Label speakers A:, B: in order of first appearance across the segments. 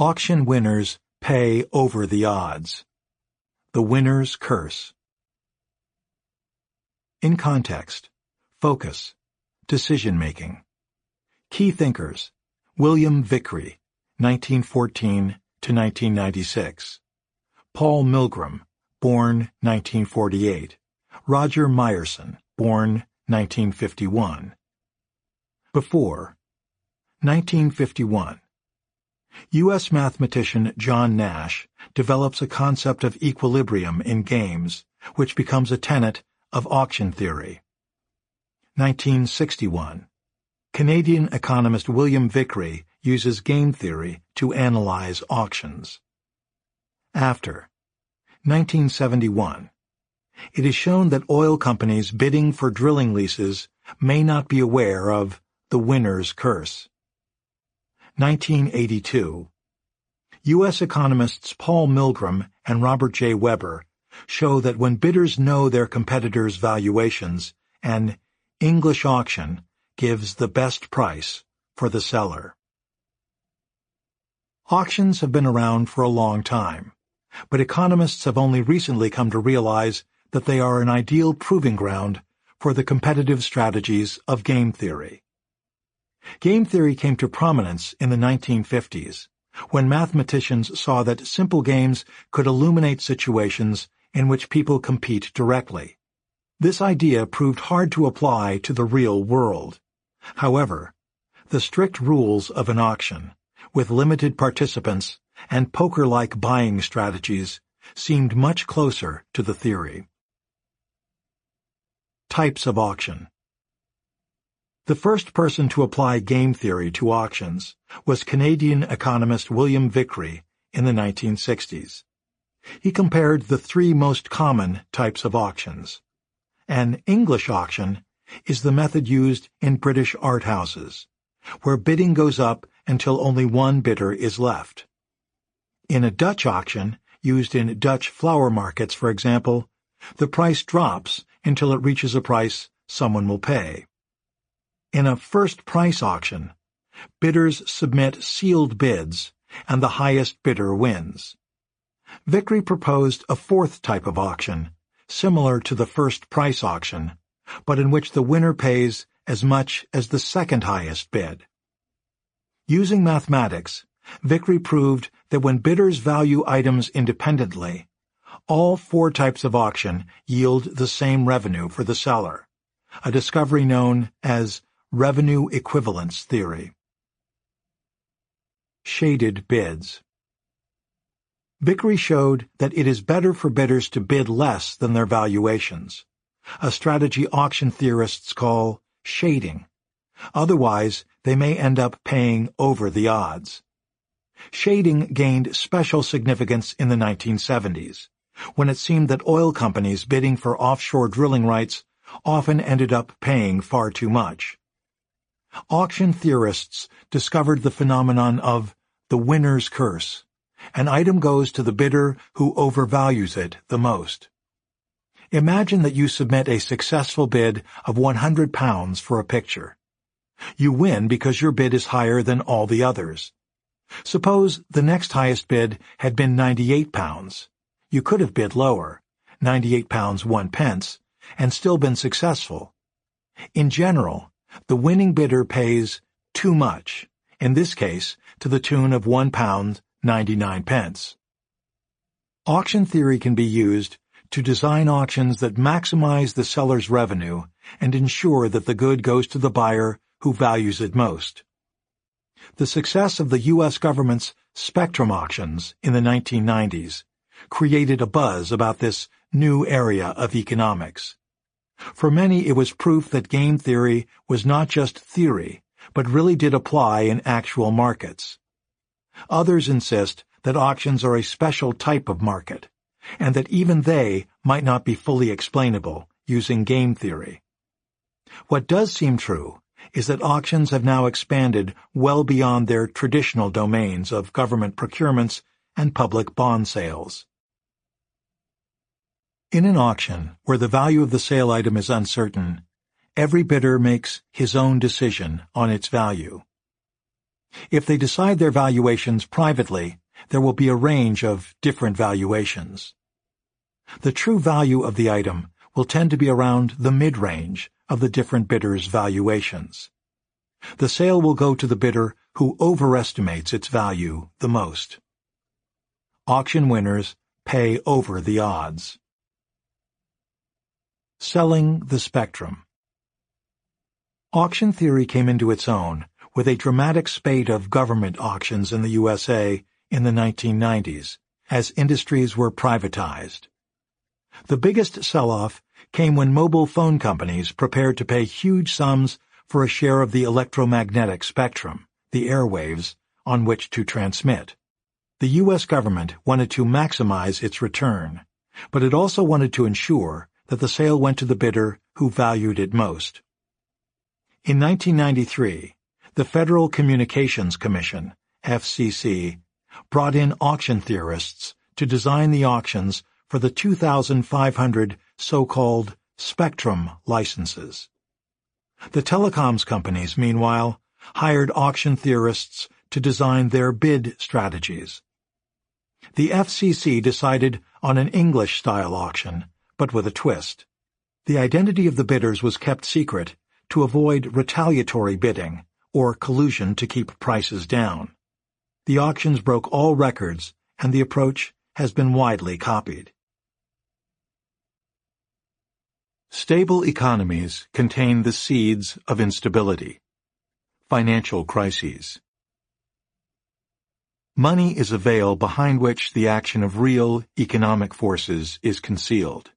A: Auction winners pay over the odds. The winner's curse. In context, focus, decision making. Key thinkers, William Vickrey, 1914 to 1996. Paul Milgrom, born 1948. Roger Myerson, born 1951. Before 1951. U.S. mathematician John Nash develops a concept of equilibrium in games, which becomes a tenet of auction theory. 1961. Canadian economist William Vickrey uses game theory to analyze auctions. After 1971. It is shown that oil companies bidding for drilling leases may not be aware of the winner's curse. 1982. U.S. economists Paul Milgrom and Robert J. Weber show that when bidders know their competitors' valuations, an English auction gives the best price for the seller. Auctions have been around for a long time, but economists have only recently come to realize that they are an ideal proving ground for the competitive strategies of game theory. Game theory came to prominence in the 1950s, when mathematicians saw that simple games could illuminate situations in which people compete directly. This idea proved hard to apply to the real world. However, the strict rules of an auction, with limited participants and poker-like buying strategies, seemed much closer to the theory. Types of auction the first person to apply game theory to auctions was Canadian economist William Vickrey in the 1960s. He compared the three most common types of auctions. An English auction is the method used in British art houses, where bidding goes up until only one bidder is left. In a Dutch auction, used in Dutch flower markets, for example, the price drops until it reaches a price someone will pay. In a first price auction, bidders submit sealed bids and the highest bidder wins. Vickrey proposed a fourth type of auction, similar to the first price auction, but in which the winner pays as much as the second highest bid. Using mathematics, Vickrey proved that when bidders value items independently, all four types of auction yield the same revenue for the seller, a discovery known as Revenue Equivalence Theory Shaded Bids Vickrey showed that it is better for bidders to bid less than their valuations, a strategy auction theorists call shading. Otherwise, they may end up paying over the odds. Shading gained special significance in the 1970s, when it seemed that oil companies bidding for offshore drilling rights often ended up paying far too much. Auction theorists discovered the phenomenon of the winner's curse. An item goes to the bidder who overvalues it the most. Imagine that you submit a successful bid of £100 for a picture. You win because your bid is higher than all the others. Suppose the next highest bid had been £98. You could have bid lower, £98 one pence, and still been successful. In general, the winning bidder pays too much, in this case to the tune of £1.99. Auction theory can be used to design auctions that maximize the seller's revenue and ensure that the good goes to the buyer who values it most. The success of the U.S. government's spectrum auctions in the 1990s created a buzz about this new area of economics. For many, it was proof that game theory was not just theory, but really did apply in actual markets. Others insist that auctions are a special type of market, and that even they might not be fully explainable using game theory. What does seem true is that auctions have now expanded well beyond their traditional domains of government procurements and public bond sales. In an auction, where the value of the sale item is uncertain, every bidder makes his own decision on its value. If they decide their valuations privately, there will be a range of different valuations. The true value of the item will tend to be around the mid-range of the different bidders' valuations. The sale will go to the bidder who overestimates its value the most. Auction winners pay over the odds. Selling the Spectrum Auction theory came into its own with a dramatic spate of government auctions in the USA in the 1990s as industries were privatized. The biggest sell-off came when mobile phone companies prepared to pay huge sums for a share of the electromagnetic spectrum, the airwaves, on which to transmit. The U.S. government wanted to maximize its return, but it also wanted to ensure that the sale went to the bidder who valued it most. In 1993, the Federal Communications Commission, FCC, brought in auction theorists to design the auctions for the 2,500 so-called spectrum licenses. The telecoms companies, meanwhile, hired auction theorists to design their bid strategies. The FCC decided on an English-style auction but with a twist. The identity of the bidders was kept secret to avoid retaliatory bidding or collusion to keep prices down. The auctions broke all records, and the approach has been widely copied. Stable economies contain the seeds of instability. Financial crises. Money is a veil behind which the action of real economic forces is concealed.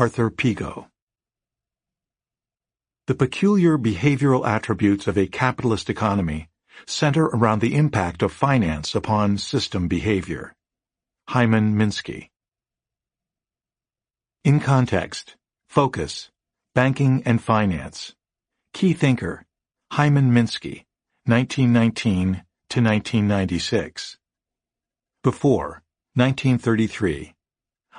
A: Arthur Pigou. The peculiar behavioral attributes of a capitalist economy center around the impact of finance upon system behavior. Hyman Minsky. In Context, Focus, Banking and Finance. Key Thinker, Hyman Minsky, 1919 to 1996 Before, 1933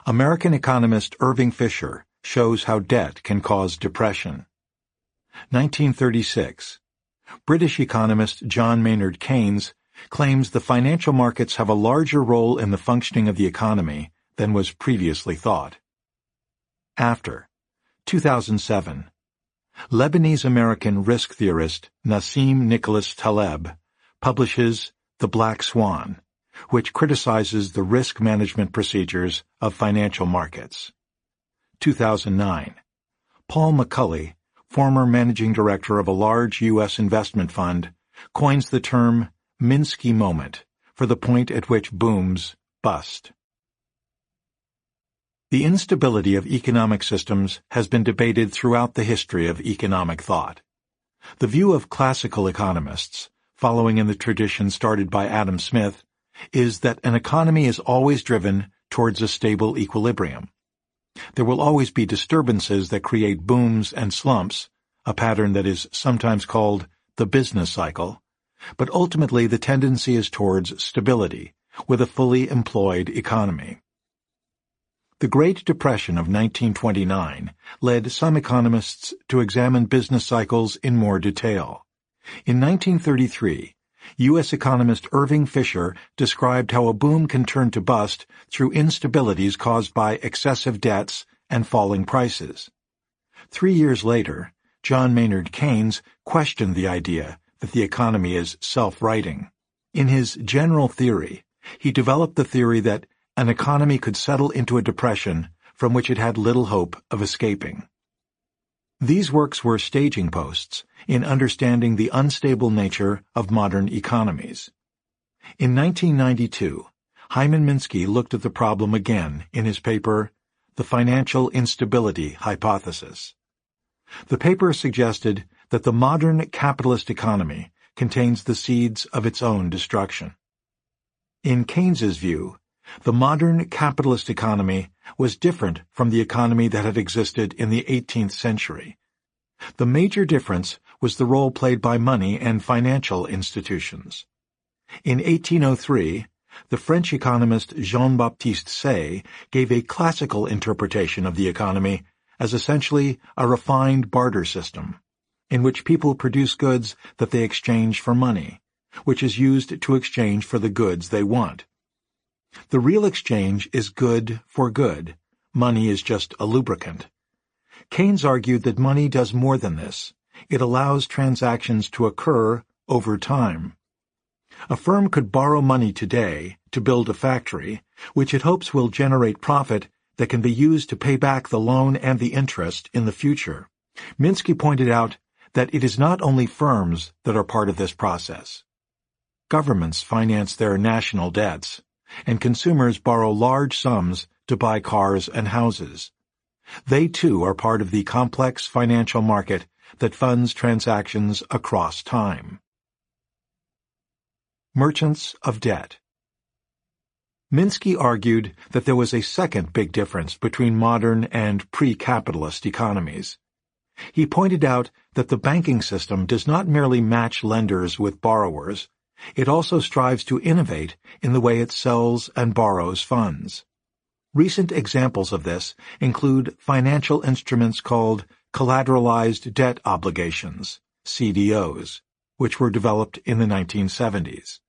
A: American economist Irving Fisher shows how debt can cause depression. 1936. British economist John Maynard Keynes claims the financial markets have a larger role in the functioning of the economy than was previously thought. After 2007. Lebanese American risk theorist Nassim Nicholas Taleb publishes The Black Swan, which criticizes the risk management procedures of financial markets. 2009. Paul McCulley, former managing director of a large U.S. investment fund, coins the term Minsky moment for the point at which booms bust. The instability of economic systems has been debated throughout the history of economic thought. The view of classical economists, following in the tradition started by Adam Smith, is that an economy is always driven towards a stable equilibrium. There will always be disturbances that create booms and slumps, a pattern that is sometimes called the business cycle, but ultimately the tendency is towards stability, with a fully employed economy. The Great Depression of 1929 led some economists to examine business cycles in more detail. In 1933, U.S. economist Irving Fisher described how a boom can turn to bust through instabilities caused by excessive debts and falling prices. Three years later, John Maynard Keynes questioned the idea that the economy is self-righting. In his general theory, he developed the theory that an economy could settle into a depression from which it had little hope of escaping. These works were staging posts in understanding the unstable nature of modern economies. In 1992, Hyman Minsky looked at the problem again in his paper, The Financial Instability Hypothesis. The paper suggested that the modern capitalist economy contains the seeds of its own destruction. In Keynes's view, the modern capitalist economy was different from the economy that had existed in the 18th century. The major difference was the role played by money and financial institutions. In 1803, the French economist Jean-Baptiste Say gave a classical interpretation of the economy as essentially a refined barter system, in which people produce goods that they exchange for money, which is used to exchange for the goods they want. The real exchange is good for good. Money is just a lubricant. Keynes argued that money does more than this. It allows transactions to occur over time. A firm could borrow money today to build a factory, which it hopes will generate profit that can be used to pay back the loan and the interest in the future. Minsky pointed out that it is not only firms that are part of this process. Governments finance their national debts and consumers borrow large sums to buy cars and houses. They too are part of the complex financial market that funds transactions across time. Merchants of Debt Minsky argued that there was a second big difference between modern and pre-capitalist economies. He pointed out that the banking system does not merely match lenders with borrowers, it also strives to innovate in the way it sells and borrows funds. Recent examples of this include financial instruments called collateralized debt obligations, CDOs, which were developed in the 1970s.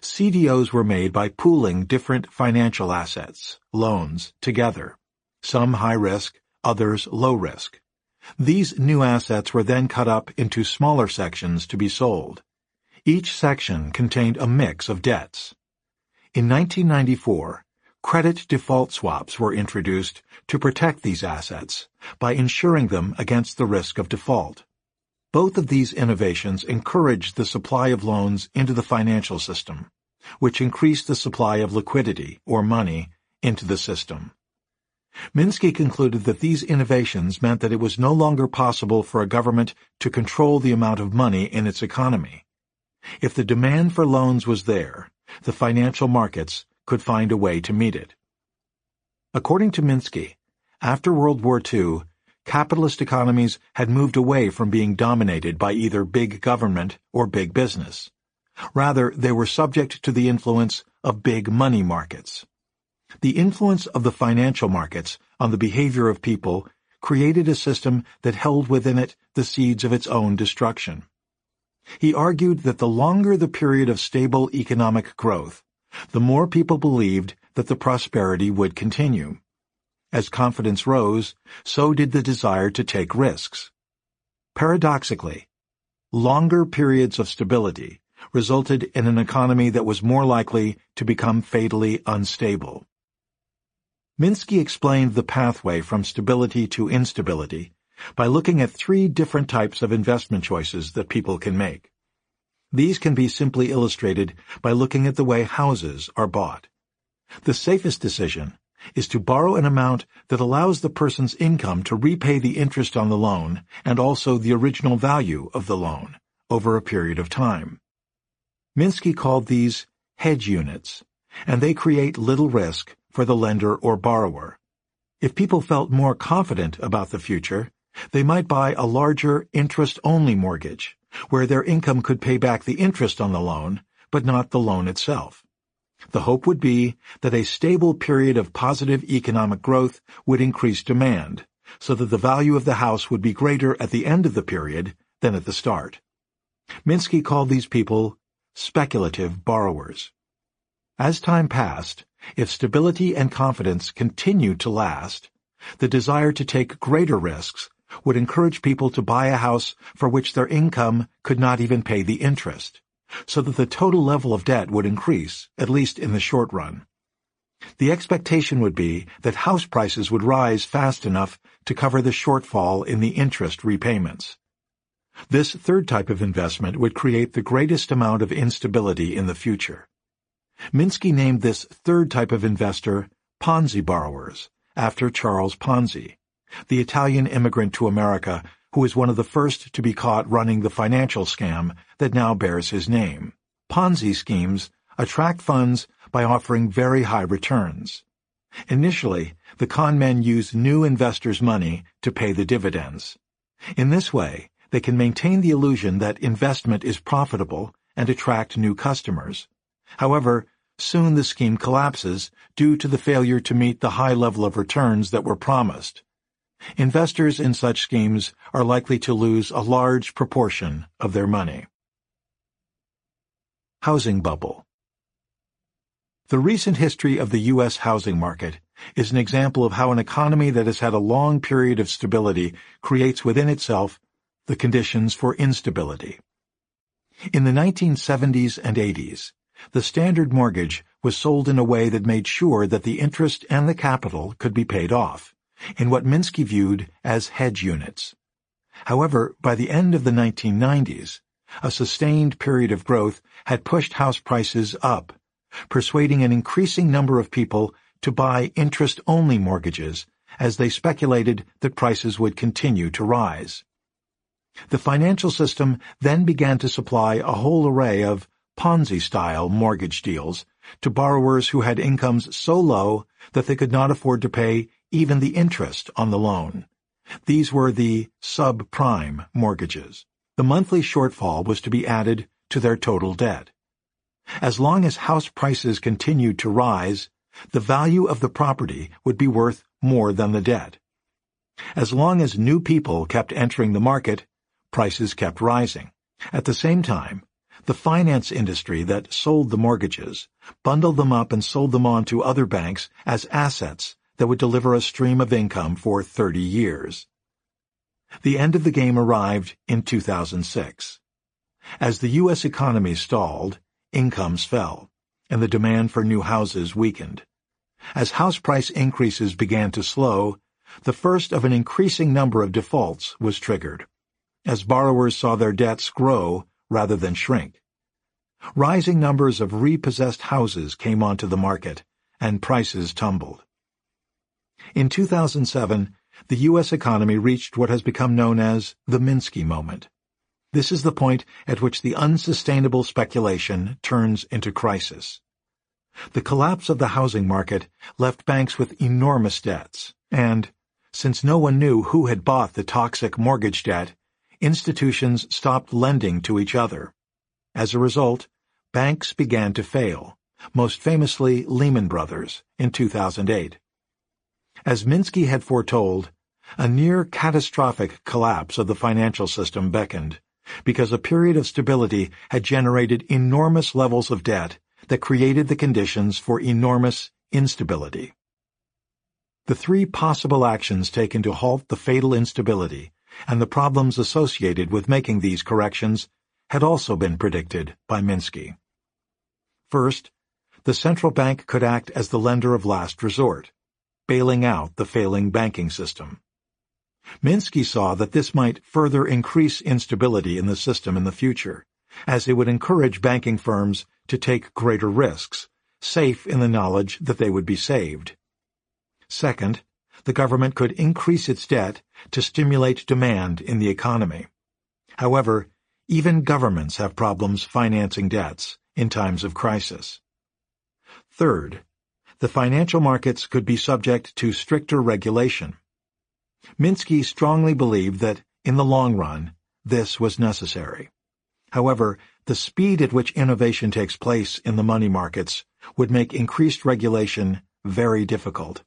A: CDOs were made by pooling different financial assets, loans, together, some high risk, others low risk. These new assets were then cut up into smaller sections to be sold. Each section contained a mix of debts. In 1994, credit default swaps were introduced to protect these assets by insuring them against the risk of default. Both of these innovations encouraged the supply of loans into the financial system, which increased the supply of liquidity, or money, into the system. Minsky concluded that these innovations meant that it was no longer possible for a government to control the amount of money in its economy. If the demand for loans was there, the financial markets could find a way to meet it. According to Minsky, after World War II, capitalist economies had moved away from being dominated by either big government or big business. Rather, they were subject to the influence of big money markets. The influence of the financial markets on the behavior of people created a system that held within it the seeds of its own destruction. He argued that the longer the period of stable economic growth, the more people believed that the prosperity would continue. As confidence rose, so did the desire to take risks. Paradoxically, longer periods of stability resulted in an economy that was more likely to become fatally unstable. Minsky explained the pathway from stability to instability by looking at three different types of investment choices that people can make. These can be simply illustrated by looking at the way houses are bought. The safest decision is to borrow an amount that allows the person's income to repay the interest on the loan and also the original value of the loan over a period of time. Minsky called these hedge units, and they create little risk for the lender or borrower. If people felt more confident about the future, they might buy a larger interest-only mortgage, where their income could pay back the interest on the loan, but not the loan itself. The hope would be that a stable period of positive economic growth would increase demand, so that the value of the house would be greater at the end of the period than at the start. Minsky called these people speculative borrowers. As time passed, if stability and confidence continued to last, the desire to take greater risks would encourage people to buy a house for which their income could not even pay the interest, so that the total level of debt would increase, at least in the short run. The expectation would be that house prices would rise fast enough to cover the shortfall in the interest repayments. This third type of investment would create the greatest amount of instability in the future. Minsky named this third type of investor Ponzi borrowers, after Charles Ponzi, the Italian immigrant to America who was one of the first to be caught running the financial scam that now bears his name. Ponzi schemes attract funds by offering very high returns. Initially, the con men use new investors' money to pay the dividends. In this way, they can maintain the illusion that investment is profitable and attract new customers. However, soon the scheme collapses due to the failure to meet the high level of returns that were promised. Investors in such schemes are likely to lose a large proportion of their money. Housing Bubble The recent history of the U.S. housing market is an example of how an economy that has had a long period of stability creates within itself the conditions for instability. In the 1970s and 80s, the standard mortgage was sold in a way that made sure that the interest and the capital could be paid off in what Minsky viewed as hedge units. However, by the end of the 1990s, a sustained period of growth had pushed house prices up, persuading an increasing number of people to buy interest-only mortgages as they speculated that prices would continue to rise. The financial system then began to supply a whole array of Ponzi-style mortgage deals to borrowers who had incomes so low that they could not afford to pay even the interest on the loan. These were the subprime mortgages. The monthly shortfall was to be added to their total debt. As long as house prices continued to rise, the value of the property would be worth more than the debt. As long as new people kept entering the market, prices kept rising. At the same time, the finance industry that sold the mortgages bundled them up and sold them on to other banks as assets that would deliver a stream of income for 30 years. The end of the game arrived in 2006. As the U.S. economy stalled, incomes fell, and the demand for new houses weakened. As house price increases began to slow, the first of an increasing number of defaults was triggered, as borrowers saw their debts grow rather than shrink. Rising numbers of repossessed houses came onto the market, and prices tumbled. In 2007, the U.S. economy reached what has become known as the Minsky moment. This is the point at which the unsustainable speculation turns into crisis. The collapse of the housing market left banks with enormous debts, and, since no one knew who had bought the toxic mortgage debt, institutions stopped lending to each other. As a result, banks began to fail, most famously Lehman Brothers in 2008. As Minsky had foretold, a near catastrophic collapse of the financial system beckoned, because a period of stability had generated enormous levels of debt that created the conditions for enormous instability. The three possible actions taken to halt the fatal instability and the problems associated with making these corrections had also been predicted by Minsky. First, the central bank could act as the lender of last resort, bailing out the failing banking system. Minsky saw that this might further increase instability in the system in the future, as it would encourage banking firms to take greater risks, safe in the knowledge that they would be saved. Second, the government could increase its debt to stimulate demand in the economy. However, even governments have problems financing debts in times of crisis. Third, the financial markets could be subject to stricter regulation. Minsky strongly believed that, in the long run, this was necessary. However, the speed at which innovation takes place in the money markets would make increased regulation very difficult.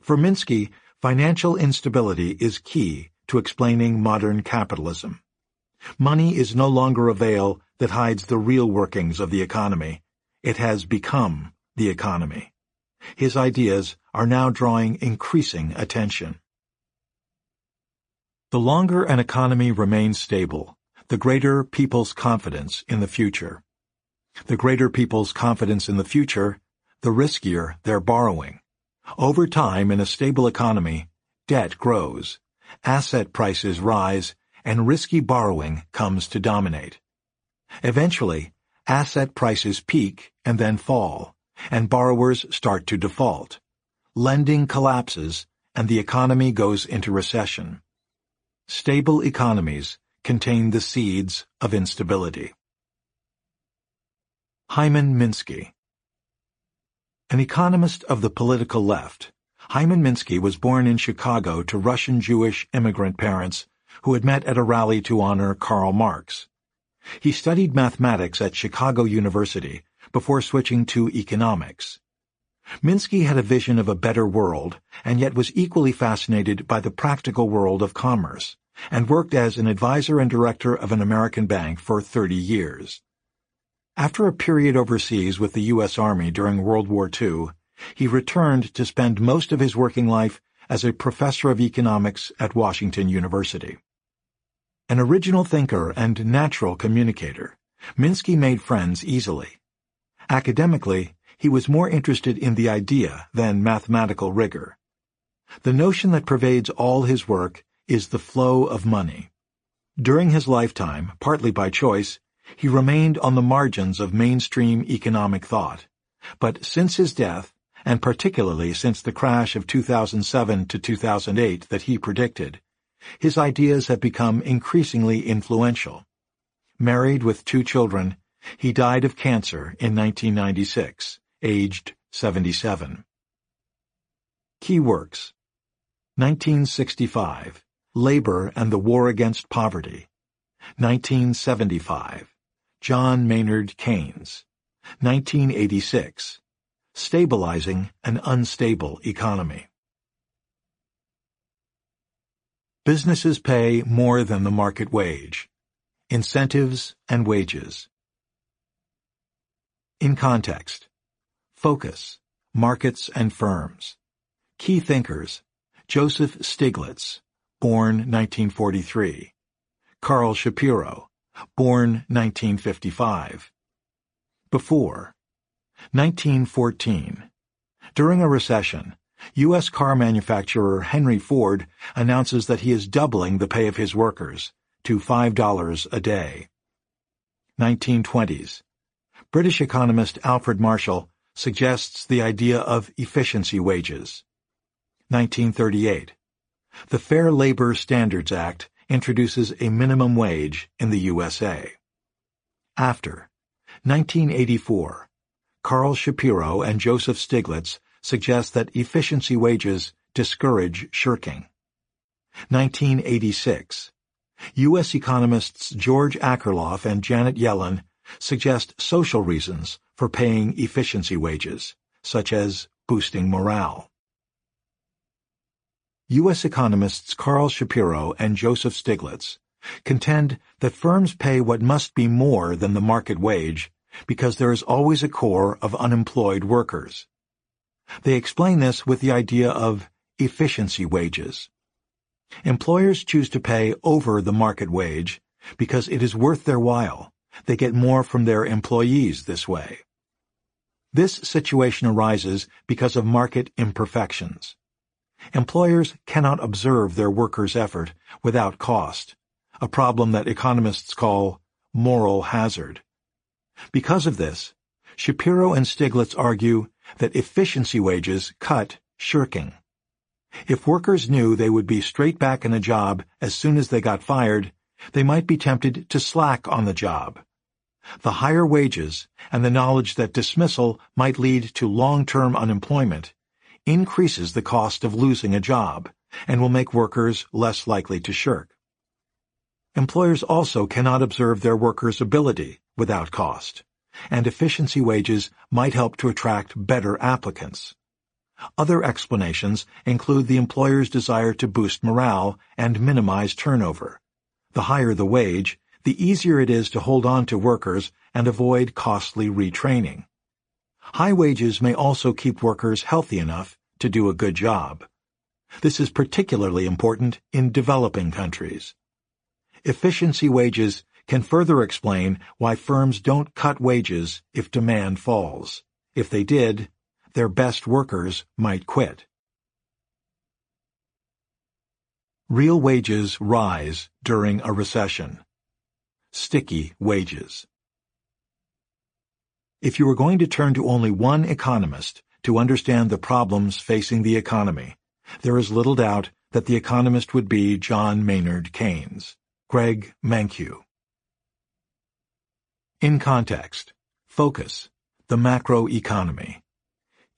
A: For Minsky, financial instability is key to explaining modern capitalism. Money is no longer a veil that hides the real workings of the economy. It has become the economy. His ideas are now drawing increasing attention. The longer an economy remains stable, the greater people's confidence in the future. The greater people's confidence in the future, the riskier their borrowing. Over time, in a stable economy, debt grows, asset prices rise, and risky borrowing comes to dominate. Eventually, asset prices peak and then fall, and borrowers start to default. Lending collapses, and the economy goes into recession. Stable economies contain the seeds of instability. Hyman Minsky An economist of the political left, Hyman Minsky was born in Chicago to Russian Jewish immigrant parents who had met at a rally to honor Karl Marx. He studied mathematics at Chicago University before switching to economics. Minsky had a vision of a better world, and yet was equally fascinated by the practical world of commerce, and worked as an advisor and director of an American bank for 30 years. After a period overseas with the U.S. Army during World War II, he returned to spend most of his working life as a professor of economics at Washington University. An original thinker and natural communicator, Minsky made friends easily. Academically, he was more interested in the idea than mathematical rigor. The notion that pervades all his work is the flow of money. During his lifetime, partly by choice, he remained on the margins of mainstream economic thought. But since his death, and particularly since the crash of 2007 to 2008 that he predicted, his ideas have become increasingly influential. Married with two children, he died of cancer in 1996, aged 77. Key works 1965, Labor and the War Against Poverty. 1975, John Maynard Keynes. 1986, Stabilizing an Unstable Economy. Businesses pay more than the market wage. Incentives and wages. In context, focus, markets and firms. Key thinkers, Joseph Stiglitz, born 1943. Carl Shapiro, born 1955. Before, 1914. During a recession, U.S. car manufacturer Henry Ford announces that he is doubling the pay of his workers to $5 a day. 1920s. British economist Alfred Marshall suggests the idea of efficiency wages. 1938. The Fair Labor Standards Act introduces a minimum wage in the USA. After 1984, Carl Shapiro and Joseph Stiglitz suggest that efficiency wages discourage shirking. 1986. U.S. economists George Akerlof and Janet Yellen suggest social reasons for paying efficiency wages, such as boosting morale. U.S. economists Carl Shapiro and Joseph Stiglitz contend that firms pay what must be more than the market wage because there is always a core of unemployed workers. They explain this with the idea of efficiency wages. Employers choose to pay over the market wage because it is worth their while they get more from their employees this way. This situation arises because of market imperfections. Employers cannot observe their workers' effort without cost, a problem that economists call moral hazard. Because of this, Shapiro and Stiglitz argue that efficiency wages cut shirking. If workers knew they would be straight back in a job as soon as they got fired, they might be tempted to slack on the job. The higher wages and the knowledge that dismissal might lead to long-term unemployment increases the cost of losing a job and will make workers less likely to shirk. Employers also cannot observe their workers' ability without cost, and efficiency wages might help to attract better applicants. Other explanations include the employer's desire to boost morale and minimize turnover, the higher the wage, the easier it is to hold on to workers and avoid costly retraining. High wages may also keep workers healthy enough to do a good job. This is particularly important in developing countries. Efficiency wages can further explain why firms don't cut wages if demand falls. If they did, their best workers might quit. Real wages rise during a recession. Sticky wages. If you were going to turn to only one economist to understand the problems facing the economy, there is little doubt that the economist would be John Maynard Keynes, Greg Mankiw. In context, focus, the macroeconomy.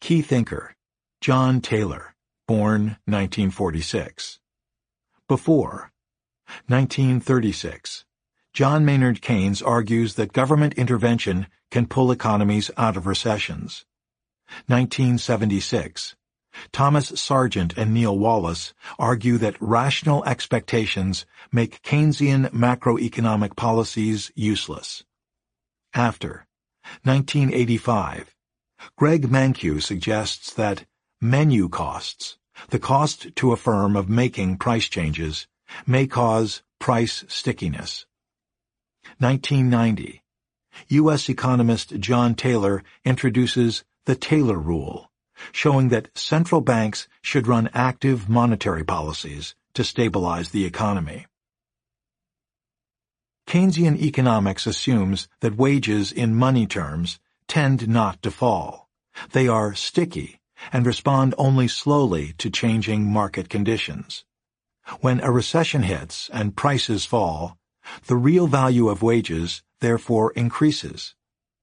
A: Key thinker, John Taylor, born 1946 before. 1936. John Maynard Keynes argues that government intervention can pull economies out of recessions. 1976. Thomas Sargent and Neil Wallace argue that rational expectations make Keynesian macroeconomic policies useless. After 1985, Greg Mankiw suggests that menu costs the cost to a firm of making price changes may cause price stickiness. 1990. U.S. economist John Taylor introduces the Taylor Rule, showing that central banks should run active monetary policies to stabilize the economy. Keynesian economics assumes that wages in money terms tend not to fall. They are sticky and respond only slowly to changing market conditions. When a recession hits and prices fall, the real value of wages therefore increases.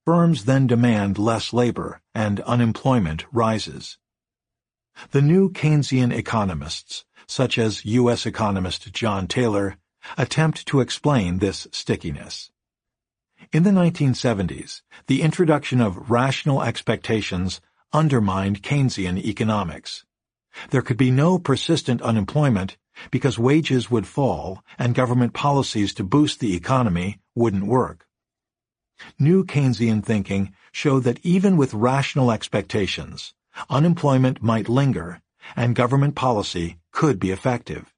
A: Firms then demand less labor and unemployment rises. The new Keynesian economists, such as U.S. economist John Taylor, attempt to explain this stickiness. In the 1970s, the introduction of rational expectations undermined Keynesian economics. There could be no persistent unemployment because wages would fall and government policies to boost the economy wouldn't work. New Keynesian thinking showed that even with rational expectations, unemployment might linger and government policy could be effective.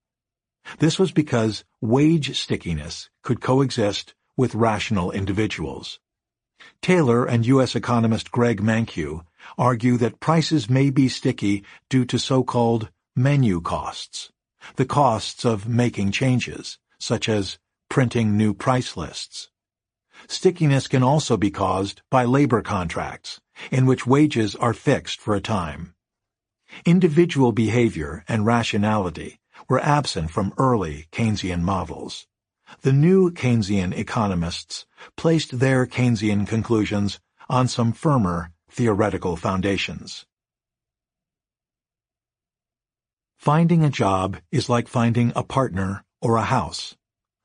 A: This was because wage stickiness could coexist with rational individuals. Taylor and U.S. economist Greg Mankiw argue that prices may be sticky due to so-called menu costs, the costs of making changes, such as printing new price lists. Stickiness can also be caused by labor contracts, in which wages are fixed for a time. Individual behavior and rationality were absent from early Keynesian models the new Keynesian economists placed their Keynesian conclusions on some firmer theoretical foundations. Finding a job is like finding a partner or a house,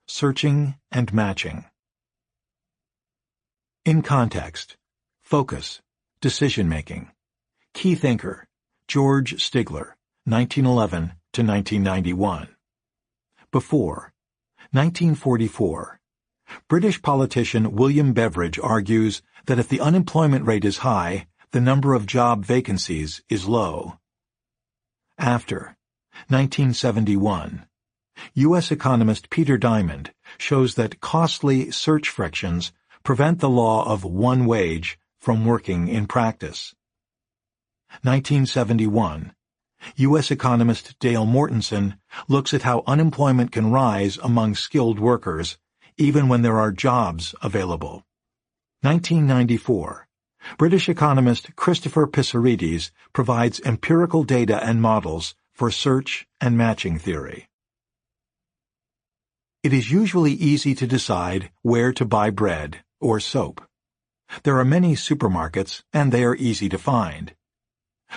A: searching and matching. In context, focus, decision-making. Key thinker, George Stigler, 1911 to 1991. Before, 1944. British politician William Beveridge argues that if the unemployment rate is high, the number of job vacancies is low. After 1971. U.S. economist Peter Diamond shows that costly search frictions prevent the law of one wage from working in practice. 1971. U.S. economist Dale Mortensen looks at how unemployment can rise among skilled workers even when there are jobs available. 1994. British economist Christopher Pissarides provides empirical data and models for search and matching theory. It is usually easy to decide where to buy bread or soap. There are many supermarkets and they are easy to find.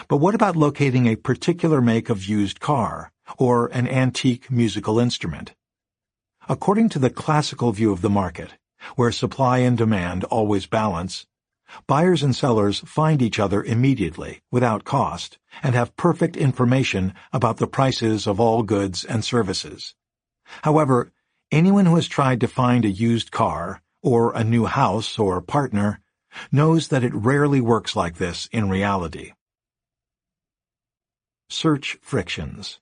A: But what about locating a particular make of used car, or an antique musical instrument? According to the classical view of the market, where supply and demand always balance, buyers and sellers find each other immediately, without cost, and have perfect information about the prices of all goods and services. However, anyone who has tried to find a used car, or a new house or partner, knows that it rarely works like this in reality. Search frictions.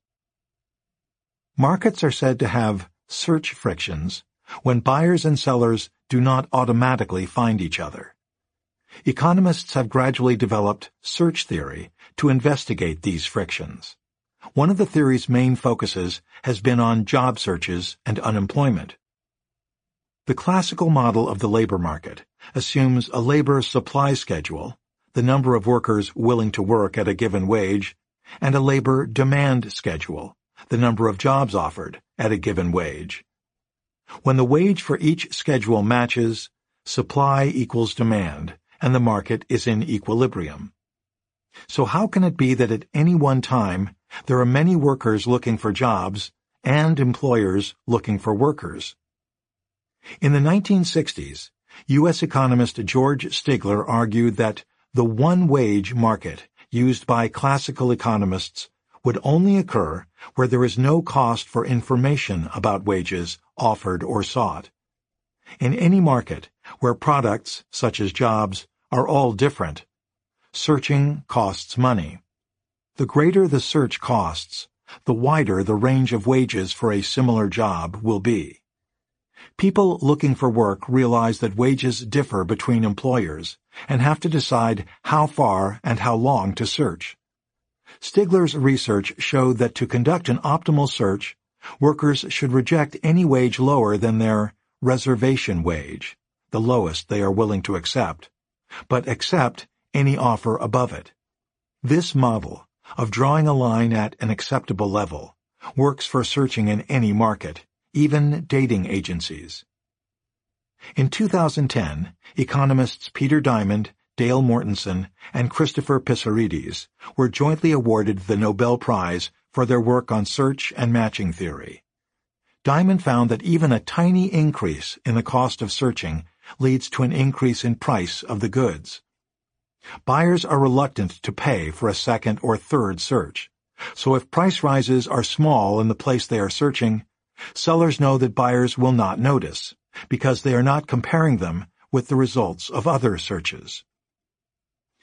A: Markets are said to have search frictions when buyers and sellers do not automatically find each other. Economists have gradually developed search theory to investigate these frictions. One of the theory's main focuses has been on job searches and unemployment. The classical model of the labor market assumes a labor supply schedule, the number of workers willing to work at a given wage and a labor demand schedule, the number of jobs offered at a given wage. When the wage for each schedule matches, supply equals demand, and the market is in equilibrium. So how can it be that at any one time, there are many workers looking for jobs and employers looking for workers? In the 1960s, U.S. economist George Stigler argued that the one-wage market used by classical economists would only occur where there is no cost for information about wages offered or sought. In any market where products, such as jobs, are all different, searching costs money. The greater the search costs, the wider the range of wages for a similar job will be. People looking for work realize that wages differ between employers and have to decide how far and how long to search. Stigler's research showed that to conduct an optimal search, workers should reject any wage lower than their reservation wage, the lowest they are willing to accept, but accept any offer above it. This model of drawing a line at an acceptable level works for searching in any market even dating agencies. In 2010, economists Peter Diamond, Dale Mortensen, and Christopher Pissarides were jointly awarded the Nobel Prize for their work on search and matching theory. Diamond found that even a tiny increase in the cost of searching leads to an increase in price of the goods. Buyers are reluctant to pay for a second or third search, so if price rises are small in the place they are searching, Sellers know that buyers will not notice because they are not comparing them with the results of other searches.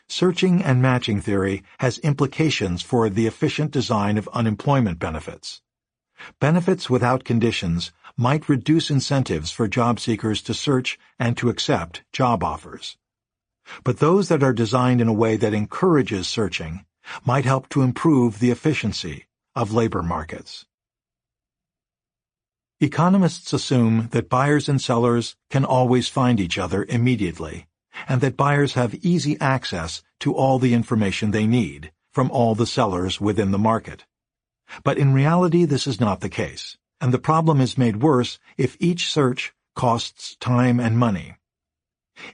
A: Searching and matching theory has implications for the efficient design of unemployment benefits. Benefits without conditions might reduce incentives for job seekers to search and to accept job offers. But those that are designed in a way that encourages searching might help to improve the efficiency of labor markets. Economists assume that buyers and sellers can always find each other immediately, and that buyers have easy access to all the information they need from all the sellers within the market. But in reality, this is not the case, and the problem is made worse if each search costs time and money.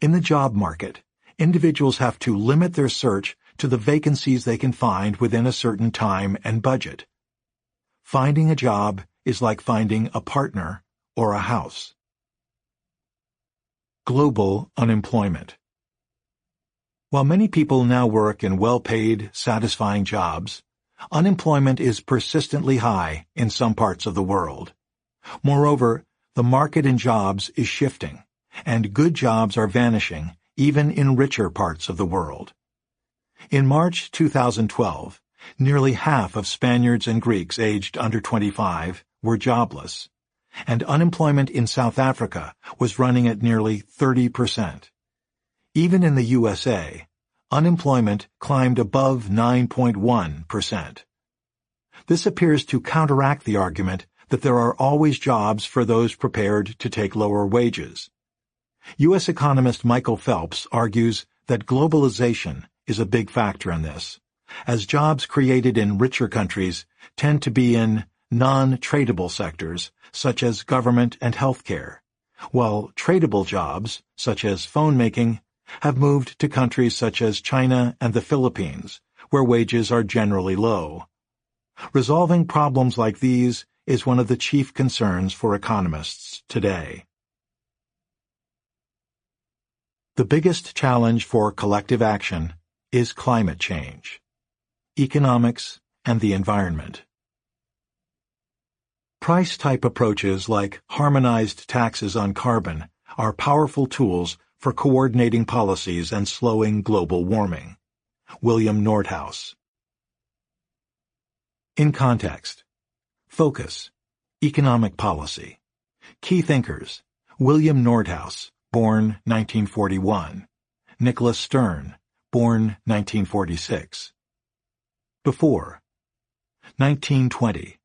A: In the job market, individuals have to limit their search to the vacancies they can find within a certain time and budget. Finding a job is like finding a partner or a house. Global unemployment. While many people now work in well-paid, satisfying jobs, unemployment is persistently high in some parts of the world. Moreover, the market in jobs is shifting, and good jobs are vanishing even in richer parts of the world. In March 2012, nearly half of Spaniards and Greeks aged under 25 were jobless, and unemployment in South Africa was running at nearly 30%. Even in the USA, unemployment climbed above 9.1%. This appears to counteract the argument that there are always jobs for those prepared to take lower wages. U.S. economist Michael Phelps argues that globalization is a big factor in this, as jobs created in richer countries tend to be in non-tradable sectors, such as government and healthcare, while tradable jobs, such as phone making, have moved to countries such as China and the Philippines, where wages are generally low. Resolving problems like these is one of the chief concerns for economists today. The biggest challenge for collective action is climate change, economics, and the environment. Price-type approaches like harmonized taxes on carbon are powerful tools for coordinating policies and slowing global warming. William Nordhaus. In context, focus, economic policy. Key thinkers, William Nordhaus, born 1941, Nicholas Stern, born 1946. Before, 1920,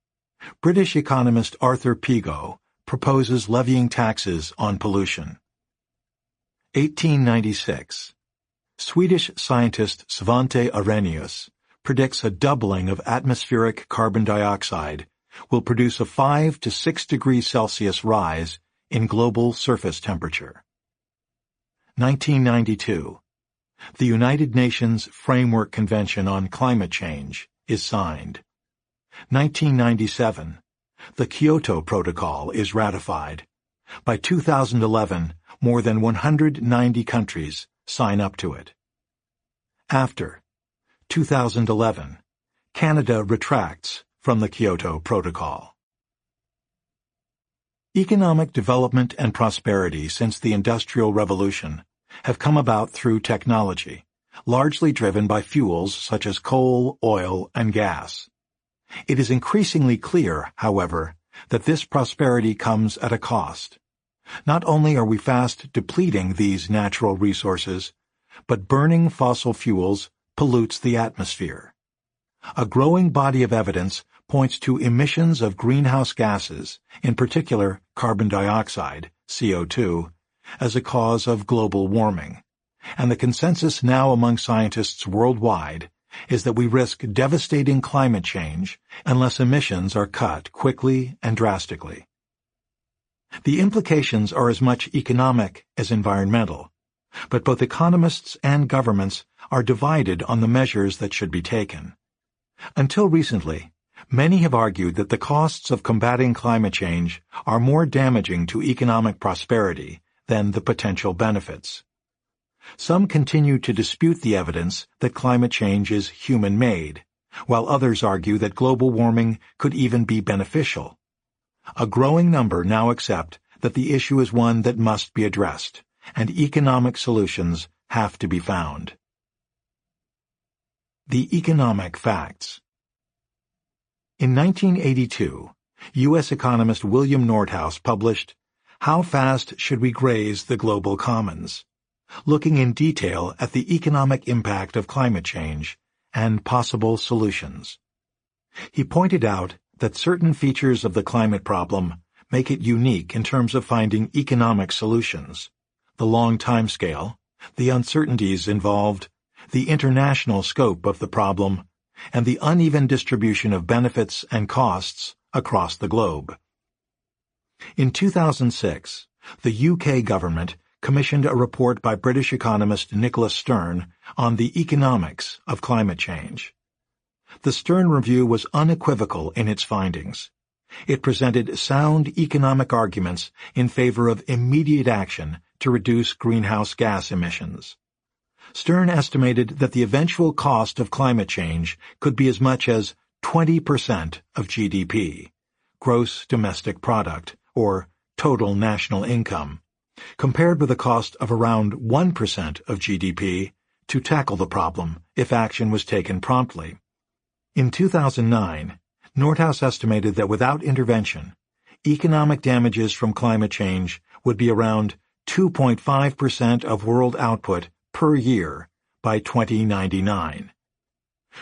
A: British economist Arthur Pigou proposes levying taxes on pollution. 1896. Swedish scientist Svante Arrhenius predicts a doubling of atmospheric carbon dioxide will produce a 5 to 6 degrees Celsius rise in global surface temperature. 1992. The United Nations Framework Convention on Climate Change is signed. 1997, the Kyoto Protocol is ratified. By 2011, more than 190 countries sign up to it. After 2011, Canada retracts from the Kyoto Protocol. Economic development and prosperity since the Industrial Revolution have come about through technology, largely driven by fuels such as coal, oil, and gas. It is increasingly clear, however, that this prosperity comes at a cost. Not only are we fast depleting these natural resources, but burning fossil fuels pollutes the atmosphere. A growing body of evidence points to emissions of greenhouse gases, in particular carbon dioxide, CO2, as a cause of global warming, and the consensus now among scientists worldwide is that we risk devastating climate change unless emissions are cut quickly and drastically. The implications are as much economic as environmental, but both economists and governments are divided on the measures that should be taken. Until recently, many have argued that the costs of combating climate change are more damaging to economic prosperity than the potential benefits. Some continue to dispute the evidence that climate change is human-made, while others argue that global warming could even be beneficial. A growing number now accept that the issue is one that must be addressed, and economic solutions have to be found. The Economic Facts In 1982, U.S. economist William Nordhaus published How Fast Should We Graze the Global Commons? looking in detail at the economic impact of climate change and possible solutions. He pointed out that certain features of the climate problem make it unique in terms of finding economic solutions, the long timescale, the uncertainties involved, the international scope of the problem, and the uneven distribution of benefits and costs across the globe. In 2006, the UK government commissioned a report by British economist Nicholas Stern on the economics of climate change. The Stern Review was unequivocal in its findings. It presented sound economic arguments in favor of immediate action to reduce greenhouse gas emissions. Stern estimated that the eventual cost of climate change could be as much as 20% of GDP, gross domestic product, or total national income, compared with a cost of around 1% of GDP to tackle the problem if action was taken promptly. In 2009, Nordhaus estimated that without intervention, economic damages from climate change would be around 2.5% of world output per year by 2099.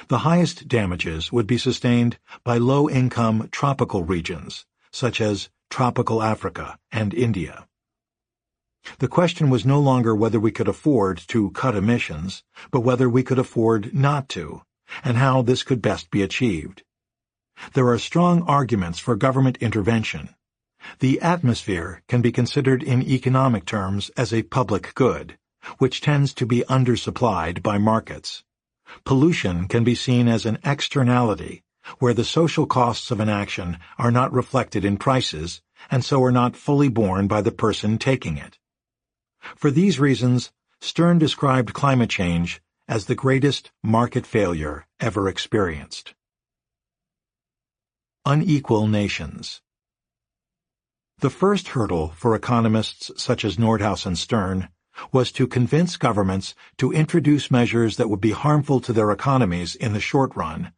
A: The highest damages would be sustained by low-income tropical regions, such as tropical Africa and India. The question was no longer whether we could afford to cut emissions, but whether we could afford not to, and how this could best be achieved. There are strong arguments for government intervention. The atmosphere can be considered in economic terms as a public good, which tends to be undersupplied by markets. Pollution can be seen as an externality, where the social costs of an action are not reflected in prices and so are not fully borne by the person taking it. For these reasons, Stern described climate change as the greatest market failure ever experienced. Unequal Nations The first hurdle for economists such as Nordhaus and Stern was to convince governments to introduce measures that would be harmful to their economies in the short run,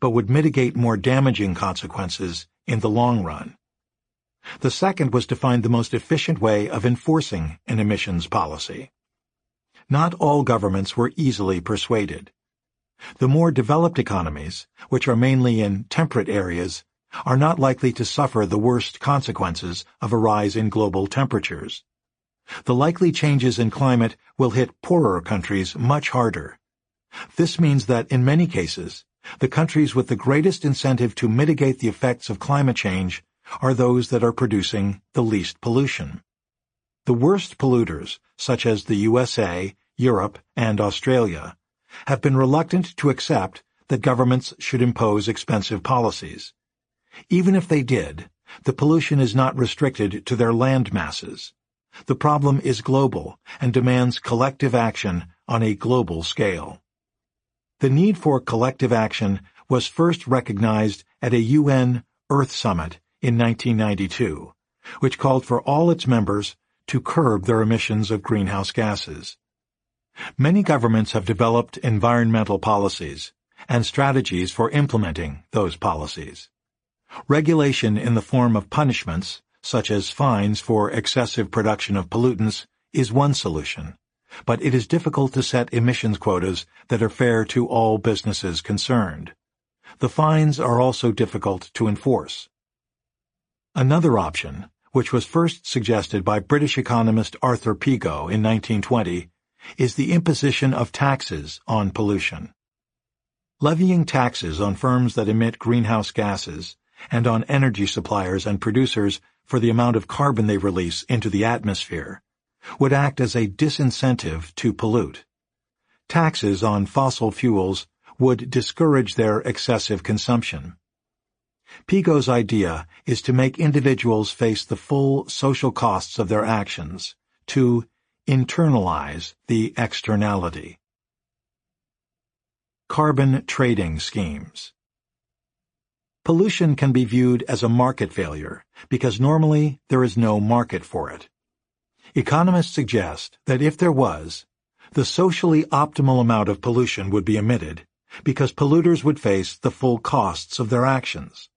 A: but would mitigate more damaging consequences in the long run. The second was to find the most efficient way of enforcing an emissions policy. Not all governments were easily persuaded. The more developed economies, which are mainly in temperate areas, are not likely to suffer the worst consequences of a rise in global temperatures. The likely changes in climate will hit poorer countries much harder. This means that in many cases, the countries with the greatest incentive to mitigate the effects of climate change are those that are producing the least pollution. The worst polluters, such as the USA, Europe, and Australia, have been reluctant to accept that governments should impose expensive policies. Even if they did, the pollution is not restricted to their land masses. The problem is global and demands collective action on a global scale. The need for collective action was first recognized at a UN Earth Summit in 1992, which called for all its members to curb their emissions of greenhouse gases. Many governments have developed environmental policies and strategies for implementing those policies. Regulation in the form of punishments, such as fines for excessive production of pollutants, is one solution, but it is difficult to set emissions quotas that are fair to all businesses concerned. The fines are also difficult to enforce. Another option, which was first suggested by British economist Arthur Pigou in 1920, is the imposition of taxes on pollution. Levying taxes on firms that emit greenhouse gases and on energy suppliers and producers for the amount of carbon they release into the atmosphere would act as a disincentive to pollute. Taxes on fossil fuels would discourage their excessive consumption. Pigou's idea is to make individuals face the full social costs of their actions, to internalize the externality. Carbon Trading Schemes Pollution can be viewed as a market failure because normally there is no market for it. Economists suggest that if there was, the socially optimal amount of pollution would be emitted because polluters would face the full costs of their actions.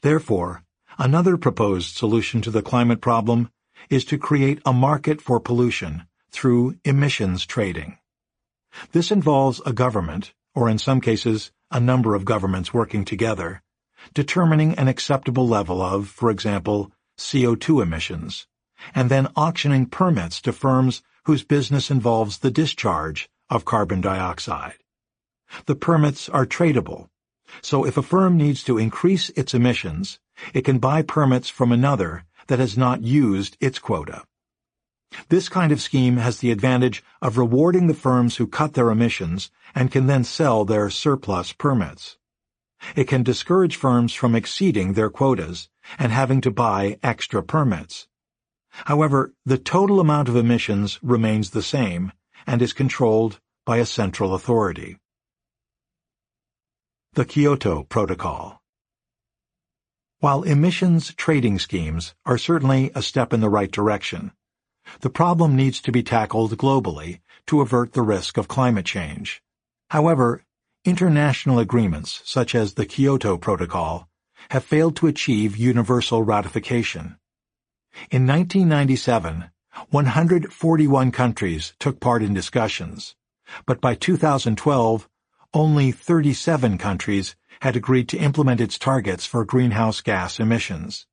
A: Therefore, another proposed solution to the climate problem is to create a market for pollution through emissions trading. This involves a government, or in some cases, a number of governments working together, determining an acceptable level of, for example, CO2 emissions, and then auctioning permits to firms whose business involves the discharge of carbon dioxide. The permits are tradable, so if a firm needs to increase its emissions, it can buy permits from another that has not used its quota. This kind of scheme has the advantage of rewarding the firms who cut their emissions and can then sell their surplus permits. It can discourage firms from exceeding their quotas and having to buy extra permits. However, the total amount of emissions remains the same and is controlled by a central authority. The Kyoto Protocol While emissions trading schemes are certainly a step in the right direction, the problem needs to be tackled globally to avert the risk of climate change. However, international agreements such as the Kyoto Protocol have failed to achieve universal ratification. In 1997, 141 countries took part in discussions, but by 2012, only 37 countries had agreed to implement its targets for greenhouse gas emissions.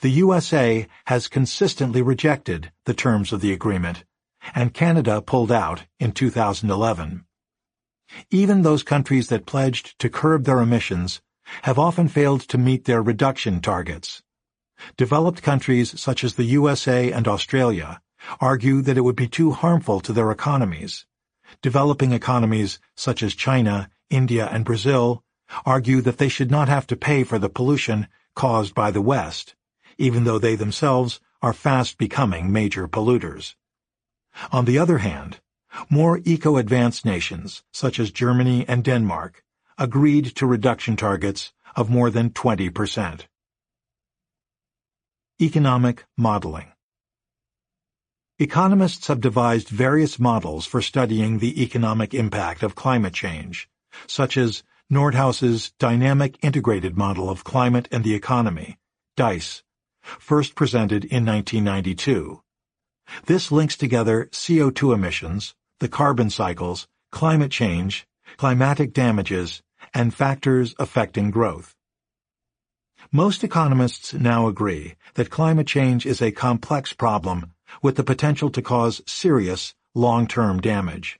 A: The USA has consistently rejected the terms of the agreement, and Canada pulled out in 2011. Even those countries that pledged to curb their emissions have often failed to meet their reduction targets. Developed countries such as the USA and Australia argue that it would be too harmful to their economies Developing economies such as China, India, and Brazil argue that they should not have to pay for the pollution caused by the West, even though they themselves are fast becoming major polluters. On the other hand, more eco-advanced nations, such as Germany and Denmark, agreed to reduction targets of more than 20%. Economic Modeling Economists have devised various models for studying the economic impact of climate change, such as Nordhaus's Dynamic Integrated Model of Climate and the Economy, DICE, first presented in 1992. This links together CO2 emissions, the carbon cycles, climate change, climatic damages, and factors affecting growth. Most economists now agree that climate change is a complex problem with the potential to cause serious, long-term damage.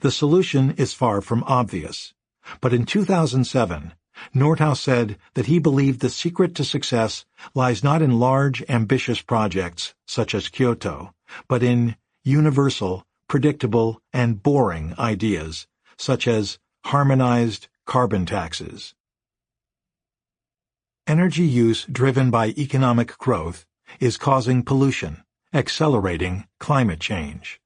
A: The solution is far from obvious, but in 2007, Nordhaus said that he believed the secret to success lies not in large, ambitious projects, such as Kyoto, but in universal, predictable, and boring ideas, such as harmonized carbon taxes. Energy use driven by economic growth is causing pollution, accelerating climate change.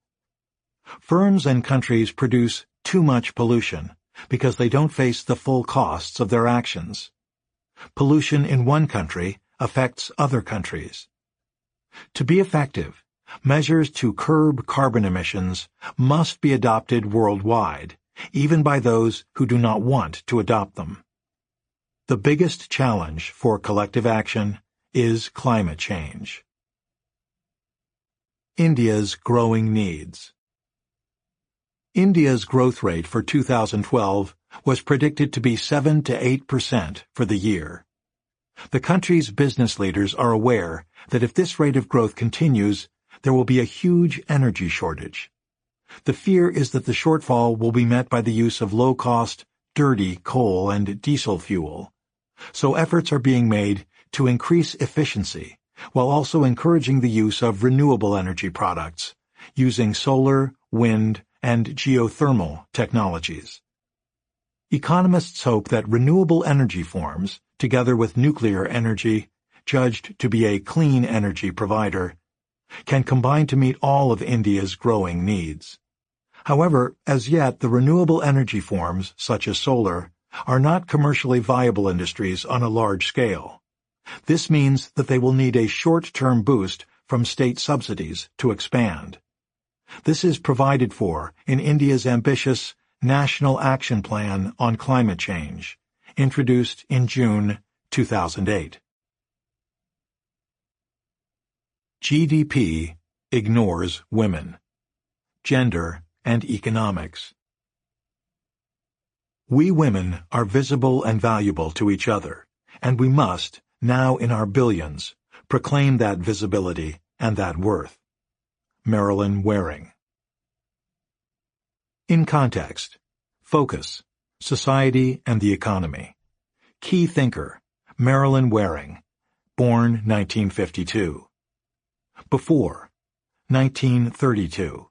A: Firms and countries produce too much pollution because they don't face the full costs of their actions. Pollution in one country affects other countries. To be effective, measures to curb carbon emissions must be adopted worldwide, even by those who do not want to adopt them. The biggest challenge for collective action is climate change. India's growing needs. India's growth rate for 2012 was predicted to be 7 to 8 percent for the year. The country's business leaders are aware that if this rate of growth continues, there will be a huge energy shortage. The fear is that the shortfall will be met by the use of low-cost, dirty coal and diesel fuel. So efforts are being made to increase efficiency while also encouraging the use of renewable energy products, using solar, wind, and geothermal technologies. Economists hope that renewable energy forms, together with nuclear energy, judged to be a clean energy provider, can combine to meet all of India's growing needs. However, as yet, the renewable energy forms, such as solar, are not commercially viable industries on a large scale. This means that they will need a short-term boost from state subsidies to expand. This is provided for in India's ambitious National Action Plan on Climate Change, introduced in June 2008. GDP ignores women, gender, and economics. We women are visible and valuable to each other, and we must, now in our billions, proclaim that visibility and that worth. Marilyn Waring. In context, focus, society and the economy. Key thinker, Marilyn Waring, born 1952. Before, 1932.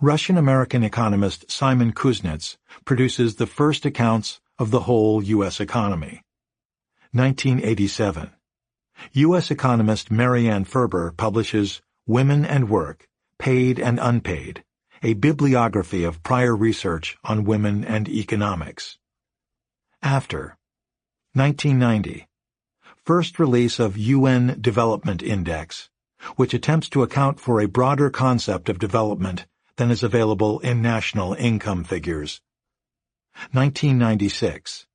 A: Russian-American economist Simon Kuznets produces the first accounts of the whole U.S. economy. 1987. U.S. economist Marianne Ferber publishes Women and Work, Paid and Unpaid, a bibliography of prior research on women and economics. After 1990. First release of UN Development Index, which attempts to account for a broader concept of development than is available in national income figures. 1996.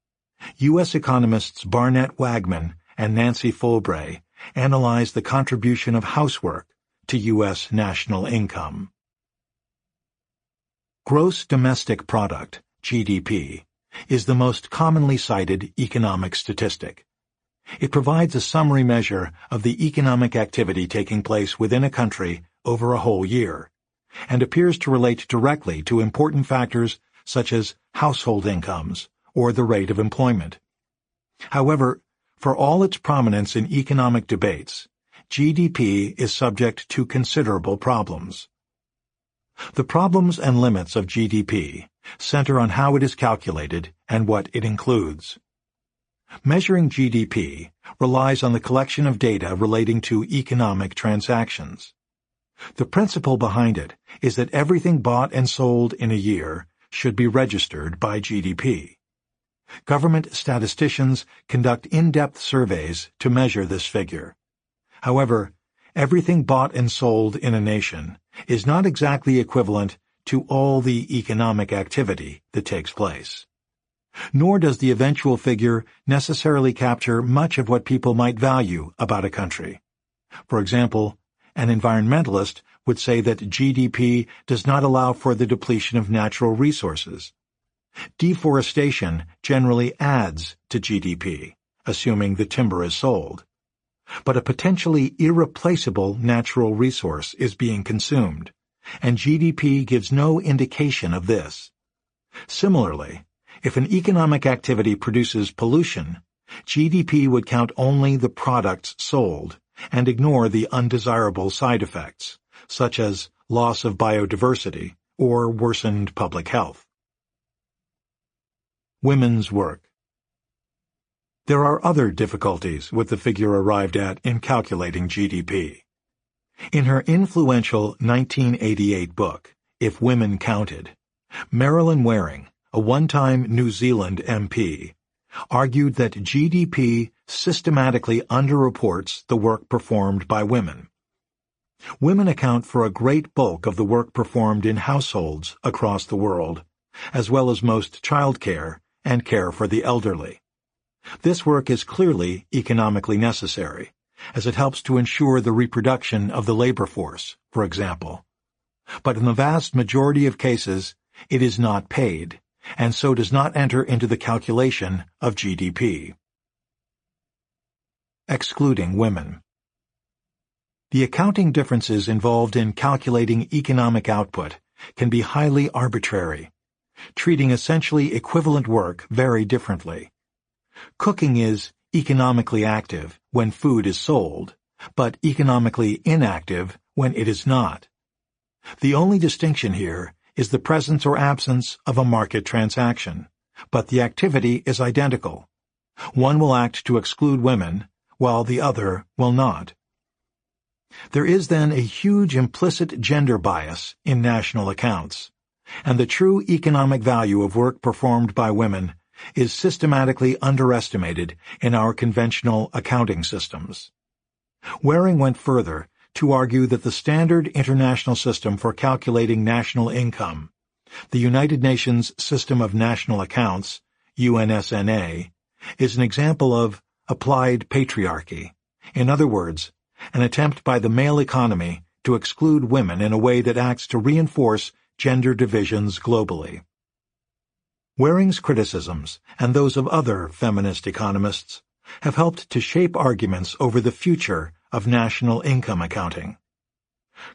A: U.S. economists Barnett Wagman and Nancy Folbre analyzed the contribution of housework to U.S. national income. Gross Domestic Product, GDP, is the most commonly cited economic statistic. It provides a summary measure of the economic activity taking place within a country over a whole year, and appears to relate directly to important factors such as household incomes, or the rate of employment. However, for all its prominence in economic debates, GDP is subject to considerable problems. The problems and limits of GDP center on how it is calculated and what it includes. Measuring GDP relies on the collection of data relating to economic transactions. The principle behind it is that everything bought and sold in a year should be registered by GDP. Government statisticians conduct in-depth surveys to measure this figure. However, everything bought and sold in a nation is not exactly equivalent to all the economic activity that takes place. Nor does the eventual figure necessarily capture much of what people might value about a country. For example, an environmentalist would say that GDP does not allow for the depletion of natural resources, Deforestation generally adds to GDP, assuming the timber is sold. But a potentially irreplaceable natural resource is being consumed, and GDP gives no indication of this. Similarly, if an economic activity produces pollution, GDP would count only the products sold and ignore the undesirable side effects, such as loss of biodiversity or worsened public health. Women's work. There are other difficulties with the figure arrived at in calculating GDP. In her influential 1988 book, If Women Counted, Marilyn Waring, a one-time New Zealand MP, argued that GDP systematically underreports the work performed by women. Women account for a great bulk of the work performed in households across the world, as well as most childcare and care for the elderly. This work is clearly economically necessary, as it helps to ensure the reproduction of the labor force, for example. But in the vast majority of cases, it is not paid, and so does not enter into the calculation of GDP. Excluding women. The accounting differences involved in calculating economic output can be highly arbitrary treating essentially equivalent work very differently. Cooking is economically active when food is sold, but economically inactive when it is not. The only distinction here is the presence or absence of a market transaction, but the activity is identical. One will act to exclude women, while the other will not. There is then a huge implicit gender bias in national accounts and the true economic value of work performed by women is systematically underestimated in our conventional accounting systems. Waring went further to argue that the standard international system for calculating national income, the United Nations System of National Accounts, UNSNA, is an example of applied patriarchy. In other words, an attempt by the male economy to exclude women in a way that acts to reinforce gender divisions globally. Waring's criticisms, and those of other feminist economists, have helped to shape arguments over the future of national income accounting.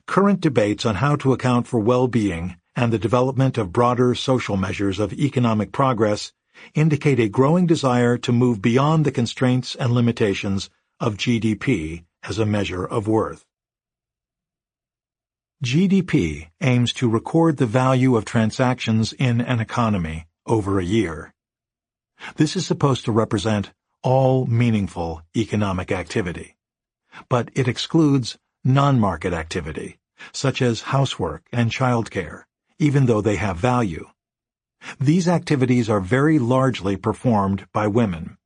A: Current debates on how to account for well-being and the development of broader social measures of economic progress indicate a growing desire to move beyond the constraints and limitations of GDP as a measure of worth. GDP aims to record the value of transactions in an economy over a year. This is supposed to represent all meaningful economic activity, but it excludes non-market activity, such as housework and childcare, even though they have value. These activities are very largely performed by women.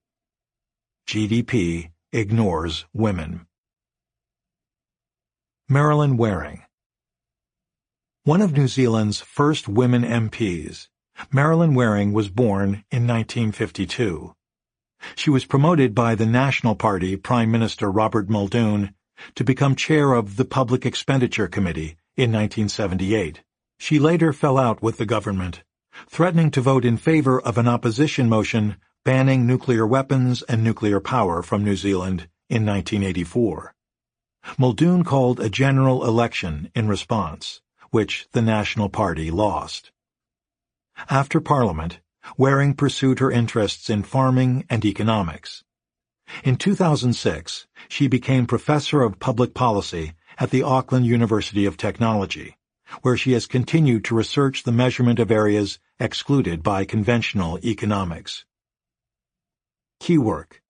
A: GDP ignores women. Marilyn Waring one of New Zealand's first women MPs, Marilyn Waring was born in 1952. She was promoted by the National Party Prime Minister Robert Muldoon to become chair of the Public Expenditure Committee in 1978. She later fell out with the government, threatening to vote in favor of an opposition motion banning nuclear weapons and nuclear power from New Zealand in 1984. Muldoon called a general election in response which the National Party lost. After Parliament, Waring pursued her interests in farming and economics. In 2006, she became Professor of Public Policy at the Auckland University of Technology, where she has continued to research the measurement of areas excluded by conventional economics. Key work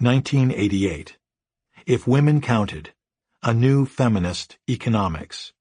A: 1988 If Women Counted A New Feminist Economics